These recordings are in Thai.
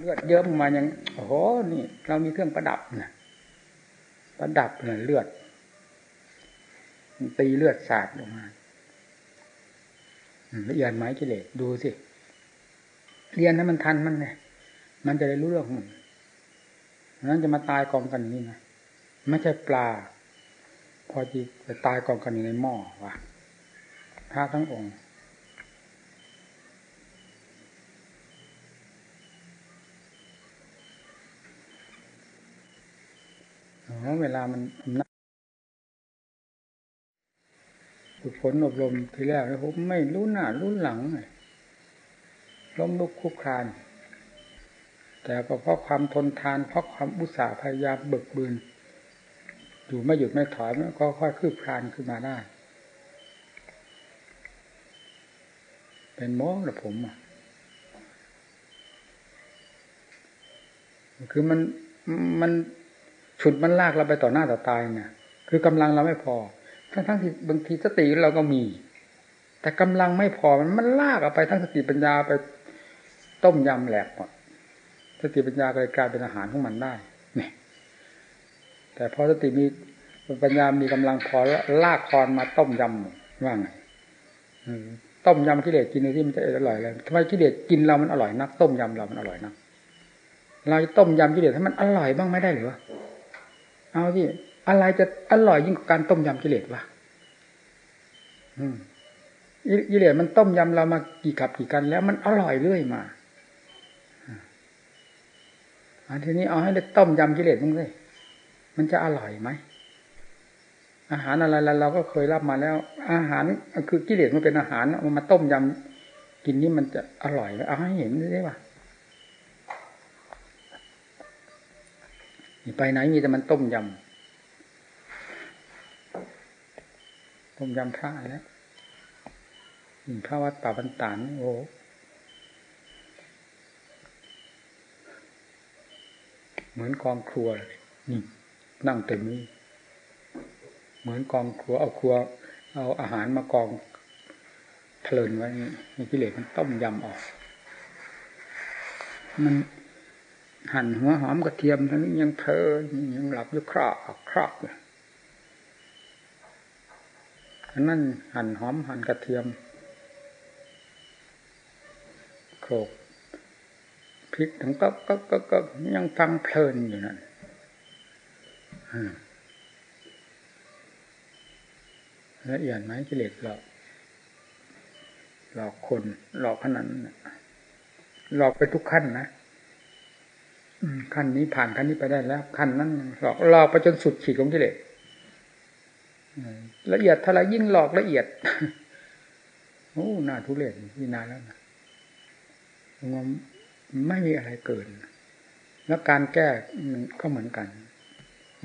เลือดเยอะมายังโอ้โหนี่ เรามีเครื่องประดับนะประดับเนี่ยเลือดตีเลือดสาดลงมาละเอียดไหมกิเลสดูสิเรียนให้มันทันมันเนี่ยมันจะได้รู้เรื่องมันนั้นจะมาตายกองกันนี่นะไม่ใช่ปลา พอจีจะตายกองกันอยู่ในหม้อวะพระทั้งองค์ เวลามันฝึกฝนอบรมทีแรกแล้วผมไม่รู้หน้ารู้หลังล้มลุกคุกคาน แต่ก็เพราะความทนทานเพราะความอุตสาห์พยายามเบิกบืนอยู่ไม่หยุดไม่ถอยมันก็ค่อยคืบคลานขึ้นมาได้ เป็นโม้หรือผมอะคือมันมัน ฉุดมันลากเราไปต่อหน้าต่อตาเนี่ยคือกำลังเราไม่พอ ทั้งทั้งที่บางทีสติเราก็มี แต่กำลังไม่พอมันมันลากเอาไปทั้งสติปัญญาไปต้มยำแหลกหมดสติปัญญาก็เลยกลายเป็นอาหารของมันได้เนี่ยแต่พอสติมีปัญญามีกำลังพอแล้วลากคอมันมาต้มยำว่าไงต้มยำกิเลสกินในที่มันจะอร่อยเลยทำไมกิเลสกินเรามันอร่อยนัก ต้มยำเรามันอร่อยนักเราต้มยำกิเลสให้มันอร่อยบ้างไม่ได้หรือ เอาที่อะไรจะอร่อยยิ่งกว่าการต้มยำกิเลสวะอืมกิเลสมันต้มยำเรามากี่ขับกี่กันแล้วมันอร่อยเรื่อยมาอันทีนี้เอาให้ได้ต้มยำกิเลสมึงเลยมันจะอร่อยไหมอาหารอะไรเราก็เคยรับมาแล้ว อาหารคือกิเลสมันเป็นอาหารมันมาต้มยำกินนี่มันจะอร่อยเอาให้เห็นได้ป่ะ ไปไหนมีแต่มันต้มยำต้มยำพระแล้วพระวัดป่าบันตานโอ้เหมือนกองครัวนี่นั่งเต็มนี้เหมือนกองครัวเอาครัว เอาอาหารมากองเพลินไว้นี่กิเลสมันต้มยำออก มัน หั่นหัวหอมกระเทียมทั้งนี้ยังเพลยังหลับอยู่ครอบครอบเลยอันนั้นหั่นหอมหั่นกระเทียมโขลกพริกถึงก็ก็ก็ก็ยังฟังเพลินอยู่นั่นละเอียดไหมกิเลสหลอกหลอกคนหลอกขนาดนั้นหลอกไปทุกขั้นนะ ขั้นนี้ผ่านขั้นนี้ไปได้แล้ว ขั้นนั้นหลอกหลอกไปจนสุดขีดของกิเลสละเอียดเท่าไรยิ่งหลอกละเอียดโอ้หน้าทุเรศนี่นานแล้วนะมันไม่มีอะไรเกิน แล้วการแก้ก็เหมือนกัน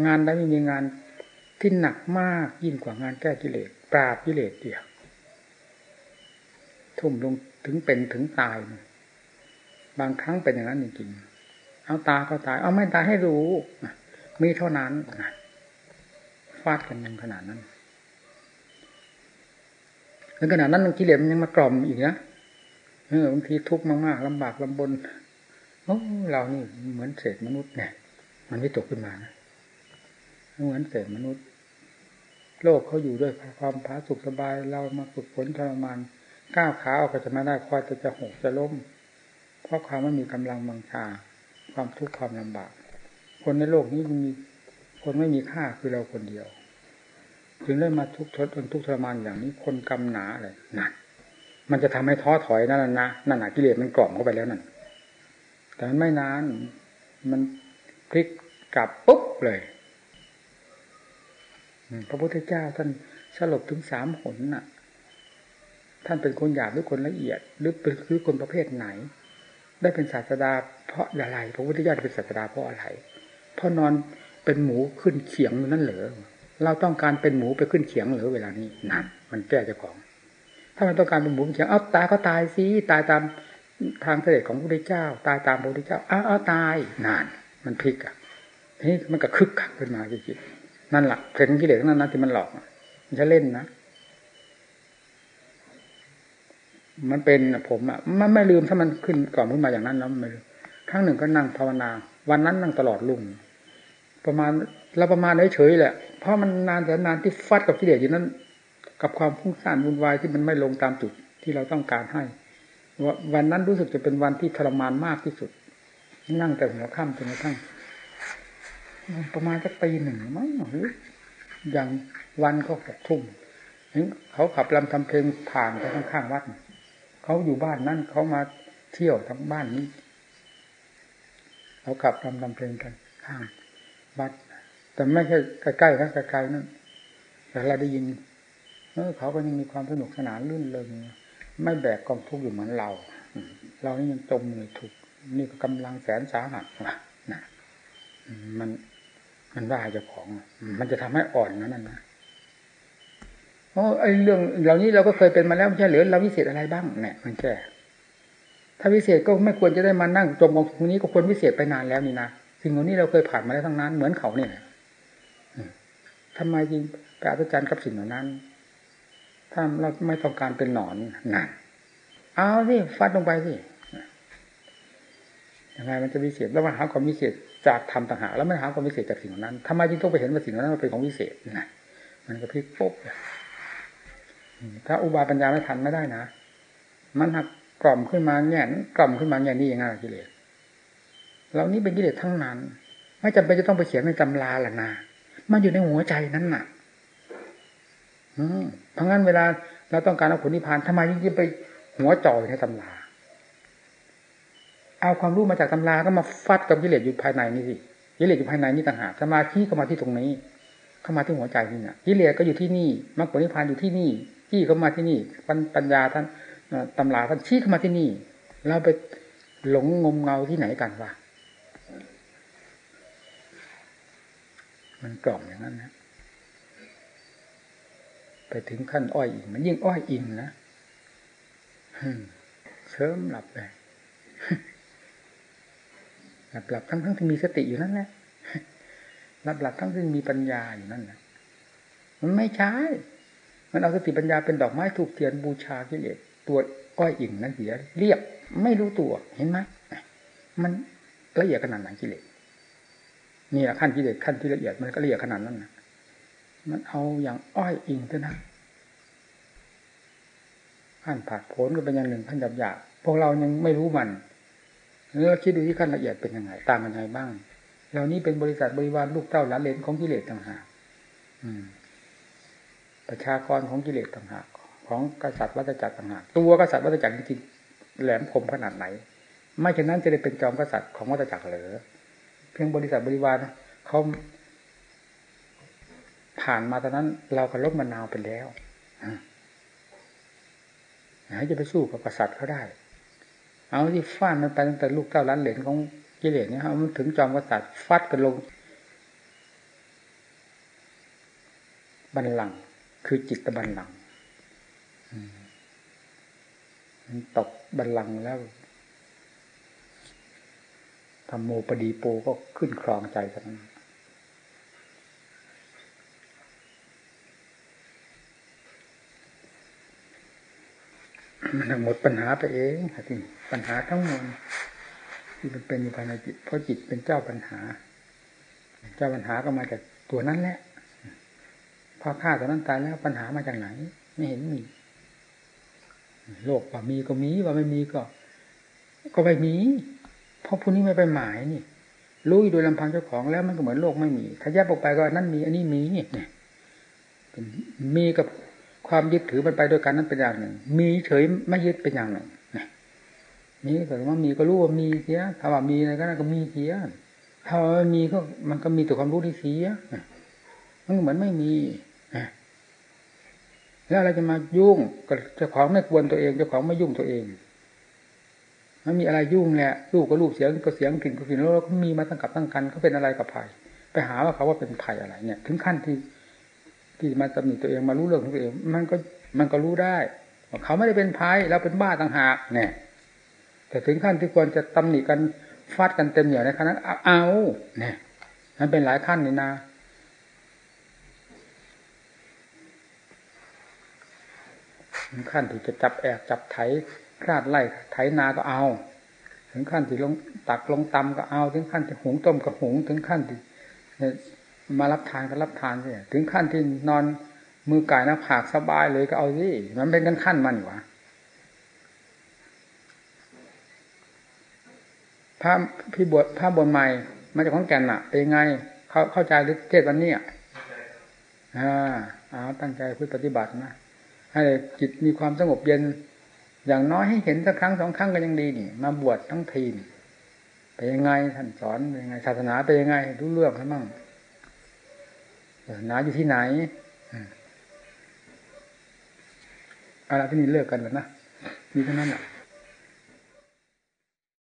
งานใดไม่มีงานที่หนักมากยิ่งกว่างานแก้กิเลสปราบกิเลสเดียวทุ่มลงถึงเป็นถึงตาย บางครั้งเป็นอย่างนั้นจริงๆ เอาตาก็ตาย เอาไม่ตายให้รู้มีเท่านั้นฟาดกันยังขนาดนั้นในขนาดนั้นกิเลสมันยังมากล่อมอีกนะเออบางทีทุกข์มากๆลำบากลำบนโอ้เรานี่เหมือนเศษมนุษย์เนี่ย มันไม่ตกขึ้นมานะเหมือนเศษมนุษย์ โลกเขาอยู่ด้วยความผาสุกสบาย เรามาฝึกฝนทรมานก้าวขาออกก็จะมาได้คอยจะจะหกจะล้ม เพราะความไม่มีกำลังบังชา ความทุกข์ความลำบาก คนในโลกนี้มีคนไม่มีค่าคือเราคนเดียวถึงได้มาทุกข์ทนทุกข์ทรมานอย่างนี้ คนกำหนาเลยนั่นมันจะทำให้ท้อถอยนั่นนะนั่นน่ะกิเลสมันกล่อมเข้าไปแล้วนั่นแต่มันไม่นาน มันพลิกกลับปุ๊บเลยพระพุทธเจ้าท่านสลบถึงสามหนน่ะ ท่านเป็นคนหยาบหรือคนละเอียด หรือเป็นคือคนประเภทไหน ได้เป็นศาสดา เพราะอะไรพระพุทธเจ้าเป็นศาสดาเพราะอะไรเพราะนอนเป็นหมูขึ้นเขียงนั่นเหรอเราต้องการเป็นหมูไปขึ้นเขียงหรือเวลานี้นั่นมันแก้เจ้าของ ถ้ามันต้องการเป็นหมูเขียงเอาตายก็ตายสิตายตามทางเสด็จของพระพุทธเจ้า ตายตามพระพุทธเจ้าอ้าวตายนาน มันพลิกอะนี่มันก็คึกคักขึ้นมาจริงๆนั่นแหละเพลงกิเลสนั้นนะที่มันหลอกมันจะเล่นนะ มันเป็นผมอะมันไม่ลืมถ้ามันขึ้นก่อนขึ้นมาอย่างนั้นแล้วไม่ครั้งหนึ่งก็นั่งภาวนา วันนั้นนั่งตลอดลุ่งประมาณเราประมาณเฉยๆแหละ เพราะมันนานแต่นานที่ฟัดกับกิเลสอยู่นั้น กับความฟุ้งซ่านวุ่นวายที่มันไม่ลงตามจุดที่เราต้องการให้ วันนั้นรู้สึกจะเป็นวันที่ทรมานมากที่สุด นั่งแต่หัวค่ำจนกระทั่งประมาณสักปีหนึ่งมั้งหรืออย่างวันก็หกทุ่มเขาขับลำทำเพลงผ่านไปข้างๆวัด เขาอยู่บ้านนั่นเขามาเที่ยวทั้งบ้านนี้เขาขับลำทำเพลงกันข้างวัดแต่ไม่ใช่ใกล้ๆนะไกลๆนั่นแต่เราได้ยินเออเขาก็ยังมีความสนุกสนานลื่นเริงไม่แบกกองทุกข์อยู่เหมือนเรา เรานี่ยังจมอยู่ทุกนี่ก็กำลังแสนสาหัสนะมันมันว่าเจ้าของ มันจะทำให้อ่อนนั่นนะ โอ้ไอเรื่องเหล่านี้เราก็เคยเป็นมาแล้วไม่ใช่หรือเราวิเศษอะไรบ้างเนี่ยมันแก่ถ้าวิเศษก็ไม่ควรจะได้มานั่งจมกองทุกนี้ก็ควรวิเศษไปนานแล้วนี่นะสิ่งเหล่านี้เราเคยผ่านมาแล้วทั้งนั้น เหมือนเขาเนี่ยทำไมจริงไปอัศจรรย์กับสิ่งเหล่านั้น ถ้าเราไม่ต้องการเป็นหนอนนั่นเอาสิฟัดลงไปสิยังไงมันจะวิเศษแล้วมาหาความวิเศษจากธรรมต่างหากแล้วไม่หาความวิเศษจากสิ่งนั้นทำไมจึงต้องไปเห็นว่าสิ่งนั้นมันเป็นของวิเศษนะมันก็พลิกปุ๊บ ถ้าอุบายปัญญาไม่ทันไม่ได้นะ มันหักกล่อมขึ้นมาแง่นกล่อมขึ้นมาแง่นี่ยังไงกิเลสเหล่านี้เป็นกิเลสทั้งนั้น ไม่จำเป็นจะต้องไปเขียนในตำราหละนะมันอยู่ในหัวใจนั้นน่ะอืมเพราะงั้นเวลาเราต้องการเอาผลนิพพานทำไมยิ่งไปหัวจ่อยในตำรา เอาความรู้มาจากตำราก็มาฟัดกับกิเลสอยู่ภายในนี่สิกิเลสอยู่ภายในนี่ต่างหากสมาธิเข้ามาที่ตรงนี้ เข้ามาที่หัวใจนี่เนี่ยกิเลสก็อยู่ที่นี่มรรคผลนิพพานอยู่ที่นี่ ที่เข้ามาที่นี่ปัญญาท่านตำราท่านชี้เข้ามาที่นี่ เราไปหลงงมเงาที่ไหนกันวะมันกล่อมอย่างนั้นนะไปถึงขั้นอ้อยอิงมันยิ่งอ้อยอิงนะเชิมหลับไปหลับหลับทั้งทั้งที่มีสติอยู่นั่นแหละหลับหลับทั้งที่มีปัญญาอยู่นั่นแหละมันไม่ใช่ มันเอาสติปัญญาเป็นดอกไม้ถูกเทียนบูชากิเลสตัวอ้อยอิ่งนั้นเสียเรียบไม่รู้ตัวเห็นไหมมันละเอียดขนาดไหนกิเลสนี่แหละขั้นกิเลสขั้นที่ละเอียดมันก็ละเอียดขนาดนั้นนะมันเอาอย่างอ้อยอิงเท่านั้นขั้นผักผลก็เป็นอย่างหนึ่งขั้นหยาบหยาบพวกเรายังไม่รู้มันแล้วคิดดูที่ขั้นละเอียดเป็นยังไงตามมันยังไงบ้างเหล่านี้เป็นบริษัทบริวารลูกเต้าหลานเลนของกิเลสต่างหาก ประชากรของกิเลสต่างหากของกษัตริย์วัฏจักรต่างหากตัวกษัตริย์วัฏจักรจริงแหลมคมขนาดไหน ไม่เช่นนั้นจะได้เป็นจอมกษัตริย์ของวัฏจักรเหรือเพียงบริษัทบริวารเขาผ่านมาตอนนั้น เราก็ลบมะนาวไปแล้วหนจะไปสู้กับกษัตริย์เขาได้ เอาที่ฟาดมันไปตั้งแต่ลูกเต้าล้านเหรียญของกิเลสเนี่ยเอามันถึงจอมกษัตริย์ฟัดกันลงบันลัง คือจิตตบันลังมันตกบันลังแล้วทำโมปดีโปก็ขึ้นครองใจทั้งนั้นมันหมดปัญหาไปเองที่ปัญหาทั้งมวลที่มันเป็นอยู่ภายในจิต เพราะจิตเป็นเจ้าปัญหา เจ้าปัญหาก็มาจากตัวนั้นแหละ อฆ่าตัวนั้นตายแล้วปัญหามาจากไหน ไม่เห็นมีโลกว่ามีก็มีว่าไม่มีก็ ก็ไม่มี เพราะผู้นี้ไม่ไปหมายนี่รู้โดยลำพังเจ้าของแล้วมันก็เหมือนโลกไม่มีถ้าแยกออกไปก็นั่นมี อันนี้มีเนี่ยมีกับความยึดถือมันไปโดยกันนั้นเป็นอย่างหนึ่ง มีเฉยไม่ยึดเป็นอย่างหนึ่งนี่แต่ว่ามีก็รู้ว่ามีเสียถ้าว่ามีอะไรก็นั่นก็มีเสียถ้าว่ามีก็มันก็มีแต่ความรู้ที่เสียมันเหมือนไม่มี แล้วอะไรจะมายุ่งกับเจ้าของไม่ควรตัวเองเจ้าของไม่ยุ่งตัวเองมันมีอะไรยุ่งแหละลูกก็ลูกเสียงก็เสียงกลิ่นก็กลิ่นแล้วก็มีมาตั้งกับตั้งกันเขาเป็นอะไรกับภัยไปหาว่าเขาว่าเป็นภัยอะไร เนี่ย ถึงขั้นที่ที่มาตำหนิตัวเองมารู้เรื่องของตัวเอง มันก็มันก็รู้ได้เขาไม่ได้เป็นภัยเราเป็นบ้าต่างหากเนี่ย แต่ถึงขั้นที่ควรจะตำหนิกันฟาดกันเต็มเหนียวในขณะเอาเนี่ยมันเป็นหลายขั้นนี่นะึงขั้นที่จะจับแอบจับไถคลาดไล่ไถนาก็เอา ถึงขั้นที่ลงตักลงตำก็เอา ถึงขั้นที่หุงต้มก็หุง ถึงขั้นที่มารับทานก็รับทานสิถึงขั้นที่นอนมือก่ายหน้าผากสบายเลยก็เอาสิมันเป็นกันขั้นมันอยู่วะพระพี่บวชพระบวชใหม่ มาจากของแก่นอะเป็นไง เข้าเข้าใจหรือเทศวันนี้อะอ่าเอาตั้งใจพูดปฏิบัตินะ ให้จิตมีความสงบเย็น อย่างน้อยให้เห็นสักครั้งสองครั้งก็ยังดีนี่ มาบวชทั้งทีนเป็นยังไงท่านสอนเป็นยังไงศาสนาเป็นยังไงรู้เรื่องให้มั่งศาสนาอยู่ที่ไหนอะไรที่นี่เลิกกันแล้วนะมีเท่านั้นแหละ